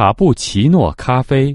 卡布奇诺咖啡。